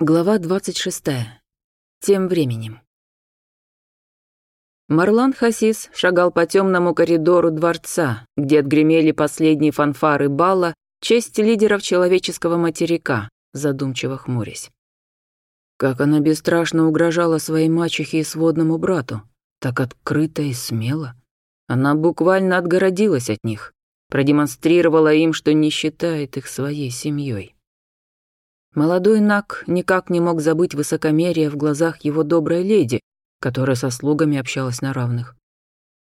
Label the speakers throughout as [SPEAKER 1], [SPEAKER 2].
[SPEAKER 1] Глава 26. Тем временем. Марлан Хасис шагал по темному коридору дворца, где отгремели последние фанфары бала честь лидеров человеческого материка, задумчиво хмурясь. Как она бесстрашно угрожала своей мачехе и сводному брату, так открыто и смело. Она буквально отгородилась от них, продемонстрировала им, что не считает их своей семьей. Молодой Нак никак не мог забыть высокомерие в глазах его доброй леди, которая со слугами общалась на равных.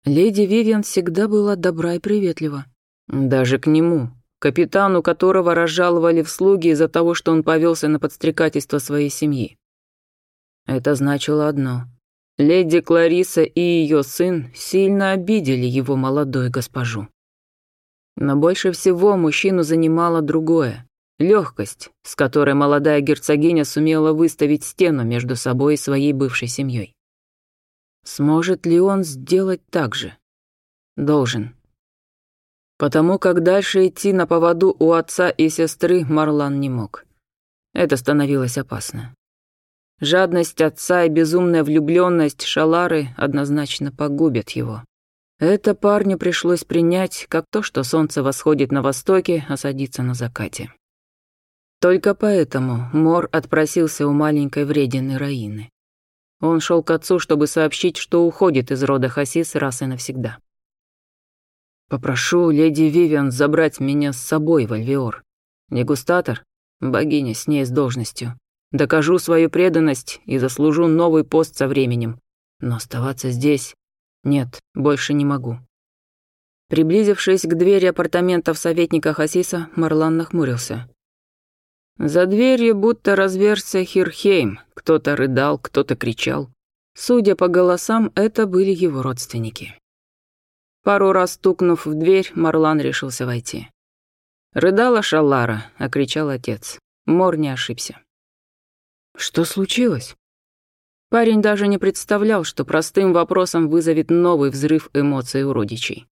[SPEAKER 1] Леди Вивиан всегда была добра и приветлива. Даже к нему, капитану которого разжаловали в слуги из-за того, что он повелся на подстрекательство своей семьи. Это значило одно. Леди Клариса и ее сын сильно обидели его молодую госпожу. Но больше всего мужчину занимало другое. Легкость, с которой молодая герцогиня сумела выставить стену между собой и своей бывшей семьей. Сможет ли он сделать так же? Должен. Потому как дальше идти на поводу у отца и сестры Марлан не мог. Это становилось опасно. Жадность отца и безумная влюбленность Шалары однозначно погубят его. Это парню пришлось принять как то, что солнце восходит на востоке, а садится на закате. Только поэтому Мор отпросился у маленькой вредины Раины. Он шел к отцу, чтобы сообщить, что уходит из рода Хасис раз и навсегда. «Попрошу леди Вивиан забрать меня с собой в Альвеор. Дегустатор, богиня с ней с должностью. Докажу свою преданность и заслужу новый пост со временем. Но оставаться здесь... Нет, больше не могу». Приблизившись к двери апартаментов советника Хасиса, Марлан нахмурился – за дверью будто разверся Хирхейм. Кто-то рыдал, кто-то кричал. Судя по голосам, это были его родственники. Пару раз стукнув в дверь, Марлан решился войти. Рыдала Шалара, — окричал отец. Мор не ошибся. «Что случилось?» Парень даже не представлял, что простым вопросом вызовет новый взрыв эмоций у родичей.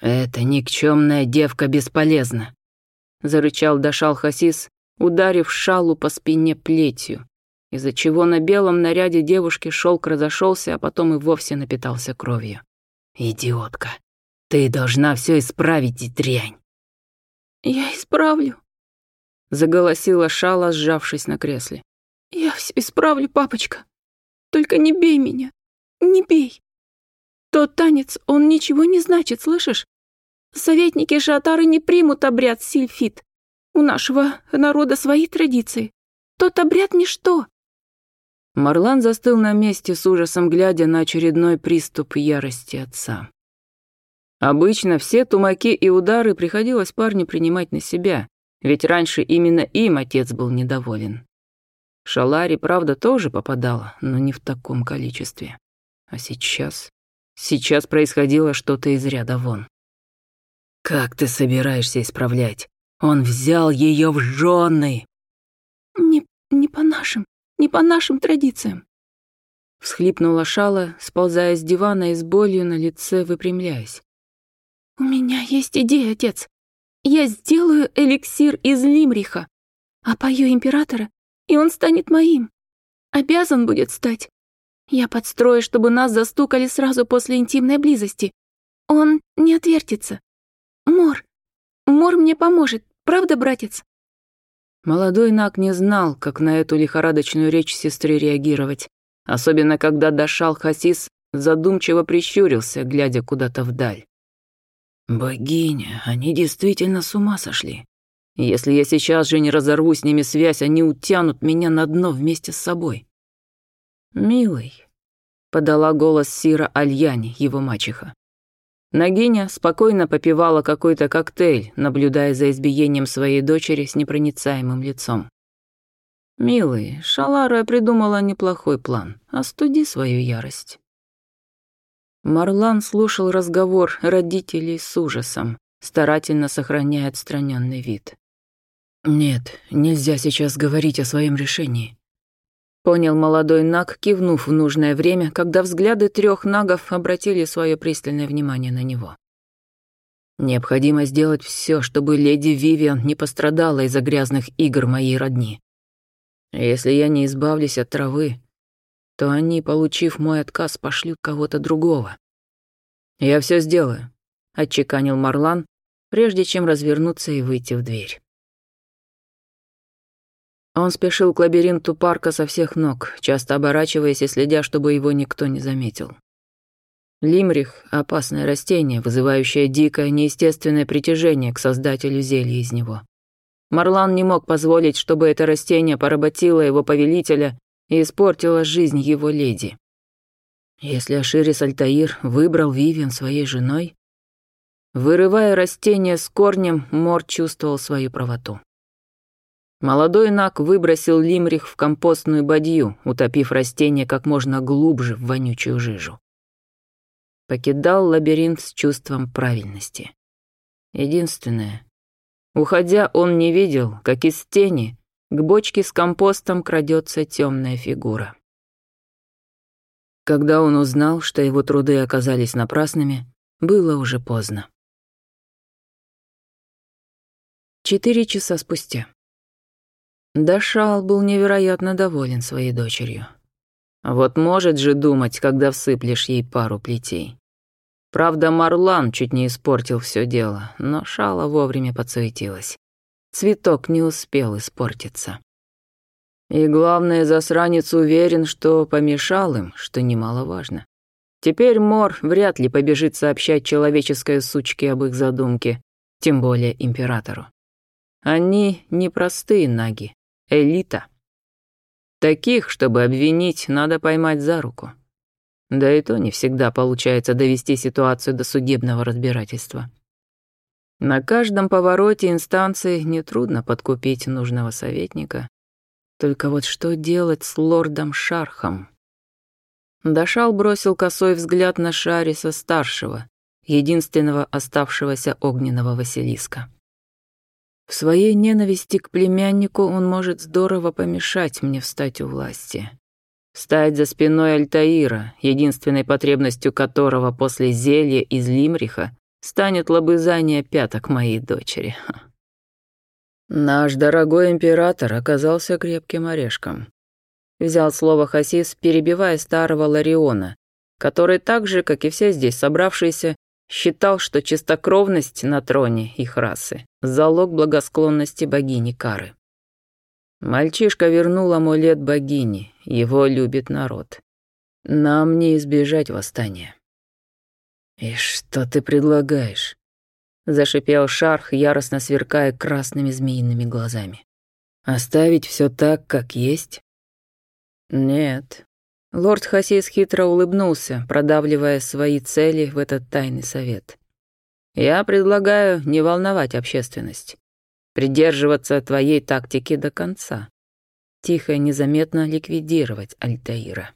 [SPEAKER 1] «Эта никчемная девка бесполезна», — зарычал Дашал Хасис, ударив шалу по спине плетью, из-за чего на белом наряде девушки шелк разошелся, а потом и вовсе напитался кровью. «Идиотка! Ты должна все исправить, и дрянь!»
[SPEAKER 2] «Я исправлю!» — заголосила шала, сжавшись на кресле. «Я все исправлю, папочка! Только не бей меня! Не бей! Тот танец, он ничего не значит, слышишь? Советники шатары не примут обряд сильфит!» У нашего народа свои традиции. Тот обряд ничто».
[SPEAKER 1] Марлан застыл на месте с ужасом, глядя на очередной приступ ярости отца. Обычно все тумаки и удары приходилось парню принимать на себя, ведь раньше именно им отец был недоволен. Шалари, правда, тоже попадала, но не в таком количестве. А сейчас... Сейчас происходило что-то из ряда вон. «Как ты собираешься исправлять?» Он взял ее в жены.
[SPEAKER 2] «Не, не по нашим, не по нашим традициям».
[SPEAKER 1] Всхлипнула Шала, сползая с дивана и с болью на лице выпрямляясь.
[SPEAKER 2] «У меня есть идея, отец. Я сделаю эликсир из лимриха, а пою императора, и он станет моим. Обязан будет стать. Я подстрою, чтобы нас застукали сразу после интимной близости. Он не отвертится. Мор, Мор мне поможет, правда, братец?»
[SPEAKER 1] Молодой Нак не знал, как на эту лихорадочную речь сестры реагировать, особенно когда дошал Хасис задумчиво прищурился, глядя куда-то вдаль. «Богиня, они действительно с ума сошли. Если я сейчас же не разорву с ними связь, они утянут меня на дно вместе с собой». «Милый», — подала голос Сира Альяни, его мачеха. Нагиня спокойно попивала какой-то коктейль, наблюдая за избиением своей дочери с непроницаемым лицом. «Милый, Шалара придумала неплохой план. Остуди свою ярость». Марлан слушал разговор родителей с ужасом, старательно сохраняя отстраненный вид. «Нет, нельзя сейчас говорить о своем решении понял молодой наг, кивнув в нужное время, когда взгляды трех нагов обратили свое пристальное внимание на него. «Необходимо сделать все, чтобы леди Вивиан не пострадала из-за грязных игр моей родни. Если я не избавлюсь от травы, то они, получив мой отказ, пошлют кого-то другого. Я все сделаю», — отчеканил Марлан, прежде чем развернуться и выйти в дверь. А он спешил к лабиринту парка со всех ног, часто оборачиваясь и следя, чтобы его никто не заметил. Лимрих — опасное растение, вызывающее дикое, неестественное притяжение к создателю зелья из него. Марлан не мог позволить, чтобы это растение поработило его повелителя и испортило жизнь его леди. Если Аширис Альтаир выбрал Вивиан своей женой, вырывая растение с корнем, Мор чувствовал свою правоту. Молодой Нак выбросил лимрих в компостную бадью, утопив растение как можно глубже в вонючую жижу. Покидал лабиринт с чувством правильности. Единственное, уходя, он не видел, как из тени к бочке с компостом крадется темная фигура. Когда он узнал, что его труды оказались напрасными, было уже поздно. Четыре часа спустя. Дашал был невероятно доволен своей дочерью. Вот может же думать, когда всыплешь ей пару плетей. Правда, Марлан чуть не испортил все дело, но Шала вовремя подсуетилась. Цветок не успел испортиться. И главное, засранец уверен, что помешал им, что немаловажно. Теперь Мор вряд ли побежит сообщать человеческой сучке об их задумке, тем более императору. Они непростые наги, элита. Таких, чтобы обвинить, надо поймать за руку. Да и то не всегда получается довести ситуацию до судебного разбирательства. На каждом повороте инстанции нетрудно подкупить нужного советника. Только вот что делать с лордом Шархом? Дашал бросил косой взгляд на Шариса-старшего, единственного оставшегося огненного Василиска. В своей ненависти к племяннику он может здорово помешать мне встать у власти. Встать за спиной Альтаира, единственной потребностью которого после зелья из Лимриха станет лобызание пяток моей дочери. Наш дорогой император оказался крепким орешком. Взял слово Хасис, перебивая старого Лариона, который так же, как и все здесь собравшиеся, Считал, что чистокровность на троне их расы – залог благосклонности богини Кары. Мальчишка вернул амулет богини, его любит народ. Нам не избежать восстания. «И что ты предлагаешь?» — зашипел Шарх, яростно сверкая красными змеиными глазами. «Оставить все так, как есть?» «Нет, Лорд Хасис хитро улыбнулся, продавливая свои цели в этот тайный совет. «Я предлагаю не волновать общественность, придерживаться твоей тактики до конца, тихо и незаметно ликвидировать Альтаира».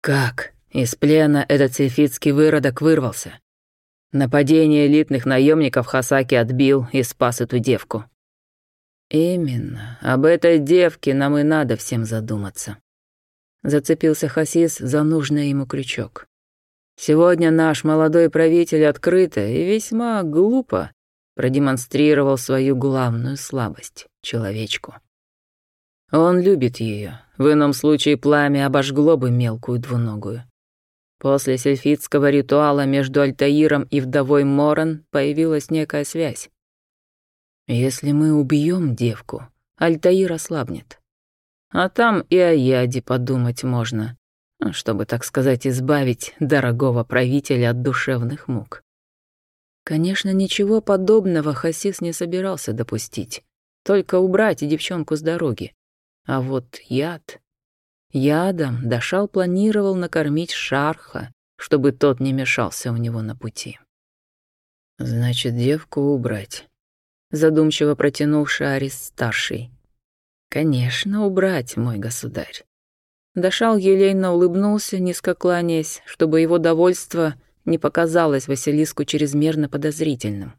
[SPEAKER 1] «Как? Из плена этот сельфитский выродок вырвался?» Нападение элитных наемников Хасаки отбил и спас эту девку. Именно, об этой девке нам и надо всем задуматься. Зацепился Хасис за нужный ему крючок. Сегодня наш молодой правитель открыто и весьма глупо продемонстрировал свою главную слабость — человечку. Он любит ее. В ином случае пламя обожгло бы мелкую двуногую. После сельфитского ритуала между Альтаиром и вдовой Моран появилась некая связь. Если мы убьем девку, Альтаир ослабнет. А там и о яде подумать можно, чтобы, так сказать, избавить дорогого правителя от душевных мук. Конечно, ничего подобного Хасис не собирался допустить. Только убрать девчонку с дороги. А вот яд... Ядом Дашал планировал накормить Шарха, чтобы тот не мешался у него на пути. «Значит, девку убрать», — задумчиво протянул Шарис-старший. «Конечно, убрать, мой государь». Дашал елейно улыбнулся, низко кланяясь, чтобы его довольство не показалось Василиску чрезмерно подозрительным.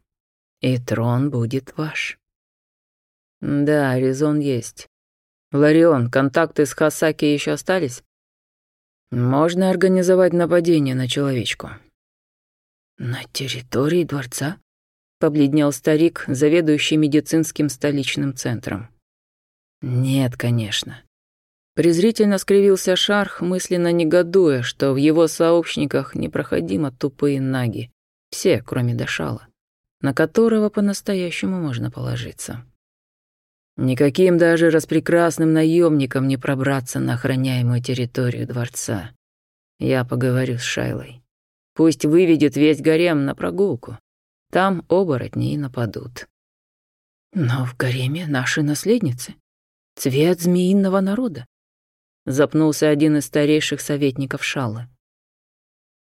[SPEAKER 1] «И трон будет ваш». «Да, резон есть. Ларион, контакты с Хасаки еще остались?» «Можно организовать нападение на человечку». «На территории дворца?» — побледнел старик, заведующий медицинским столичным центром. Нет, конечно. Презрительно скривился Шарх, мысленно негодуя, что в его сообщниках непроходимо тупые наги. Все, кроме Дашала, на которого по-настоящему можно положиться. Никаким даже распрекрасным наемникам не пробраться на охраняемую территорию дворца. Я поговорю с Шайлой. Пусть выведет весь гарем на прогулку. Там оборотни и нападут. Но в гареме наши наследницы. Цвет змеиного народа. Запнулся один из старейших советников Шалы.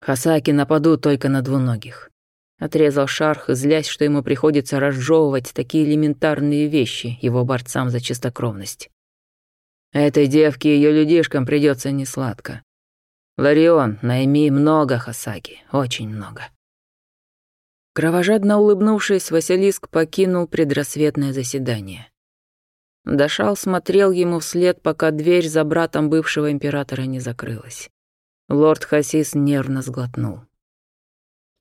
[SPEAKER 1] Хасаки нападут только на двуногих. Отрезал Шарх, злясь, что ему приходится разжевывать такие элементарные вещи его борцам за чистокровность. Этой девке и ее людишкам придется несладко. Ларион, найми много Хасаки, очень много. Кровожадно улыбнувшись, Василиск покинул предрассветное заседание. Дашал смотрел ему вслед, пока дверь за братом бывшего императора не закрылась. Лорд Хасис нервно сглотнул.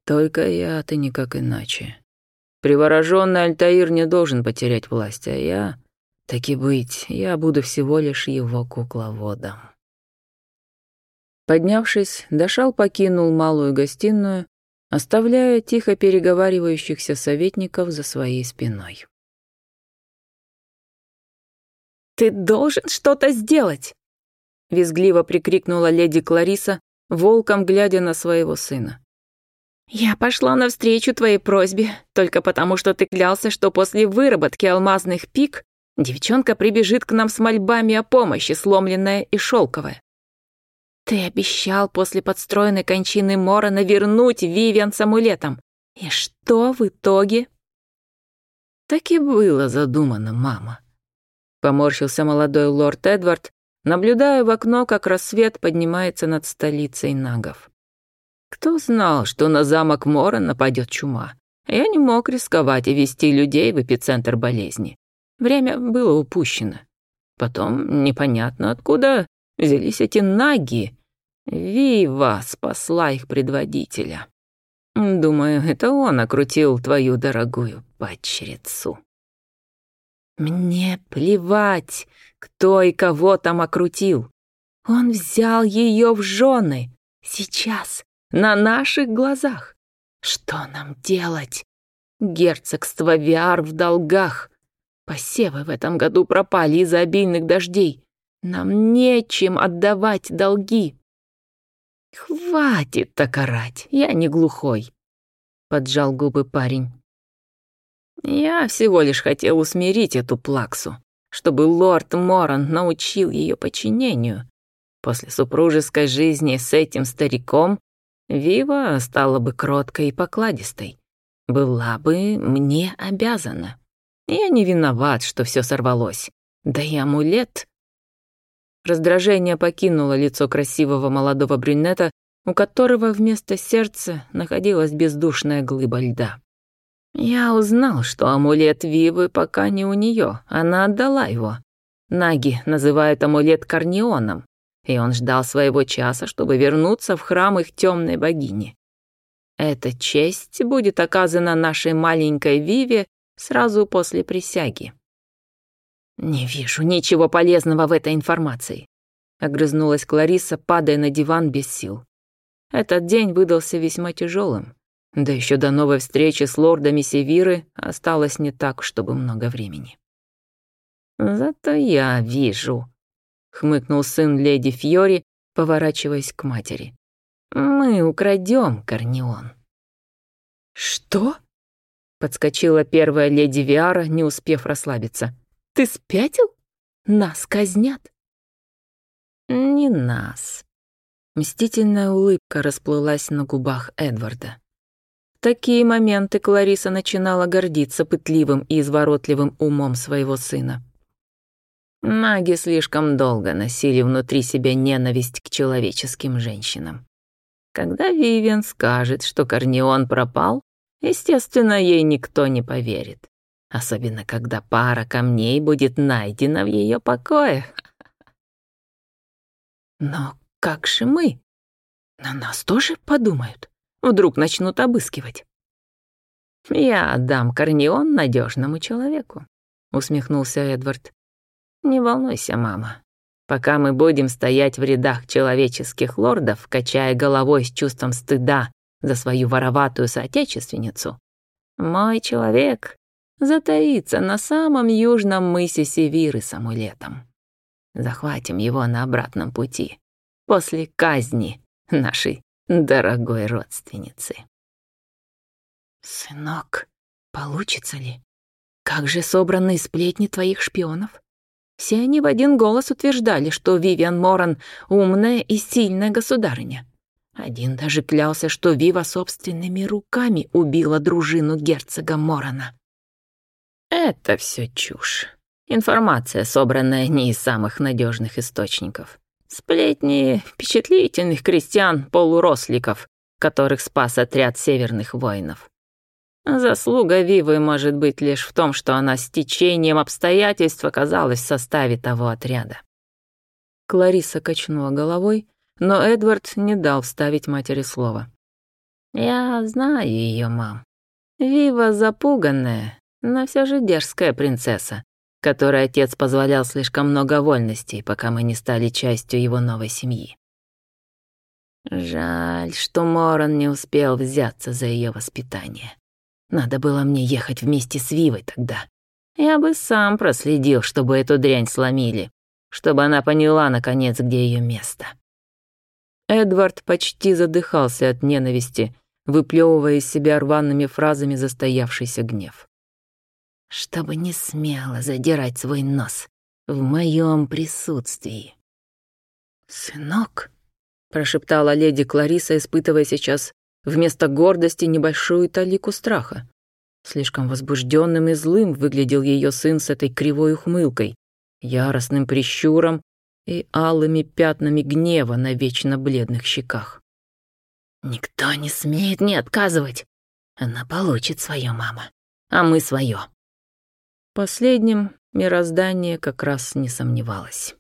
[SPEAKER 1] «Только я, а ты никак иначе. Привороженный Альтаир не должен потерять власть, а я, таки быть, я буду всего лишь его кукловодом». Поднявшись, Дашал покинул малую гостиную, оставляя тихо переговаривающихся советников за своей спиной.
[SPEAKER 2] «Ты должен что-то сделать!» Визгливо прикрикнула леди Клариса, волком глядя на своего сына. «Я пошла навстречу твоей просьбе, только потому что ты клялся, что после выработки алмазных пик девчонка прибежит к нам с мольбами о помощи, сломленная и шелковая. Ты обещал после подстроенной кончины Морона вернуть Вивиан с амулетом. И что в итоге?»
[SPEAKER 1] «Так и было задумано, мама», Поморщился молодой лорд Эдвард, наблюдая в окно, как рассвет поднимается над столицей нагов. Кто знал, что на замок Мора нападет чума? Я не мог рисковать и вести людей в эпицентр болезни. Время было упущено. Потом непонятно откуда взялись эти наги. Вива спасла их предводителя. Думаю, это он окрутил твою дорогую падчерицу. Мне плевать, кто и кого там окрутил. Он взял ее в жены. Сейчас, на наших глазах. Что нам делать? Герцогство Виар в долгах. Посевы в этом году пропали из-за обильных дождей. Нам нечем отдавать долги. Хватит так орать, я не глухой. Поджал губы парень. Я всего лишь хотел усмирить эту плаксу, чтобы лорд Моран научил ее подчинению. После супружеской жизни с этим стариком Вива стала бы кроткой и покладистой. Была бы мне обязана. Я не виноват, что все сорвалось. Да и амулет. Раздражение покинуло лицо красивого молодого брюнета, у которого вместо сердца находилась бездушная глыба льда. Я узнал, что амулет Вивы пока не у нее, она отдала его. Наги называют амулет Корнеоном, и он ждал своего часа, чтобы вернуться в храм их темной богини. Эта честь будет оказана нашей маленькой Виве сразу после присяги. «Не вижу ничего полезного в этой информации», — огрызнулась Клариса, падая на диван без сил. Этот день выдался весьма тяжелым. Да еще до новой встречи с лордами Севиры осталось не так, чтобы много времени. «Зато я вижу», — хмыкнул сын леди Фьори, поворачиваясь к матери. «Мы украдем Корнеон». «Что?» — подскочила первая леди Виара, не успев расслабиться. «Ты спятил? Нас казнят?» «Не нас». Мстительная улыбка расплылась на губах Эдварда такие моменты Клариса начинала гордиться пытливым и изворотливым умом своего сына. Маги слишком долго носили внутри себя ненависть к человеческим женщинам. Когда Вивен скажет, что Корнеон пропал, естественно, ей никто не поверит. Особенно, когда пара камней будет найдена в ее покоях. Но как же мы? На нас тоже подумают? Вдруг начнут обыскивать. «Я отдам Корнеон надежному человеку», — усмехнулся Эдвард. «Не волнуйся, мама. Пока мы будем стоять в рядах человеческих лордов, качая головой с чувством стыда за свою вороватую соотечественницу, мой человек затаится на самом южном мысе Севиры самулетом. Захватим его на обратном пути, после казни нашей дорогой родственницы.
[SPEAKER 2] «Сынок, получится ли? Как же собраны сплетни твоих шпионов?» Все они в один голос утверждали, что Вивиан Моран — умная и сильная государыня. Один даже клялся, что Вива собственными руками убила дружину герцога Морана.
[SPEAKER 1] «Это все чушь. Информация, собранная не из самых надежных источников. Сплетни впечатлительных крестьян-полуросликов, которых спас отряд северных воинов. Заслуга Вивы может быть лишь в том, что она с течением обстоятельств оказалась в составе того отряда. Клариса качнула головой, но Эдвард не дал вставить матери слова. «Я знаю ее, мам. Вива запуганная, но все же дерзкая принцесса которой отец позволял слишком много вольностей, пока мы не стали частью его новой семьи. Жаль, что Моран не успел взяться за ее воспитание. Надо было мне ехать вместе с Вивой тогда. Я бы сам проследил, чтобы эту дрянь сломили, чтобы она поняла, наконец, где ее место. Эдвард почти задыхался от ненависти, выплевывая из себя рваными фразами застоявшийся гнев чтобы не смела задирать свой нос в моем присутствии.
[SPEAKER 2] «Сынок», —
[SPEAKER 1] прошептала леди Клариса, испытывая сейчас вместо гордости небольшую талику страха. Слишком возбужденным и злым выглядел ее сын с этой кривой ухмылкой, яростным прищуром и алыми пятнами гнева на вечно бледных щеках.
[SPEAKER 2] «Никто не смеет не отказывать. Она получит свое, мама, а мы свое.
[SPEAKER 1] Последним мироздание как раз не сомневалось.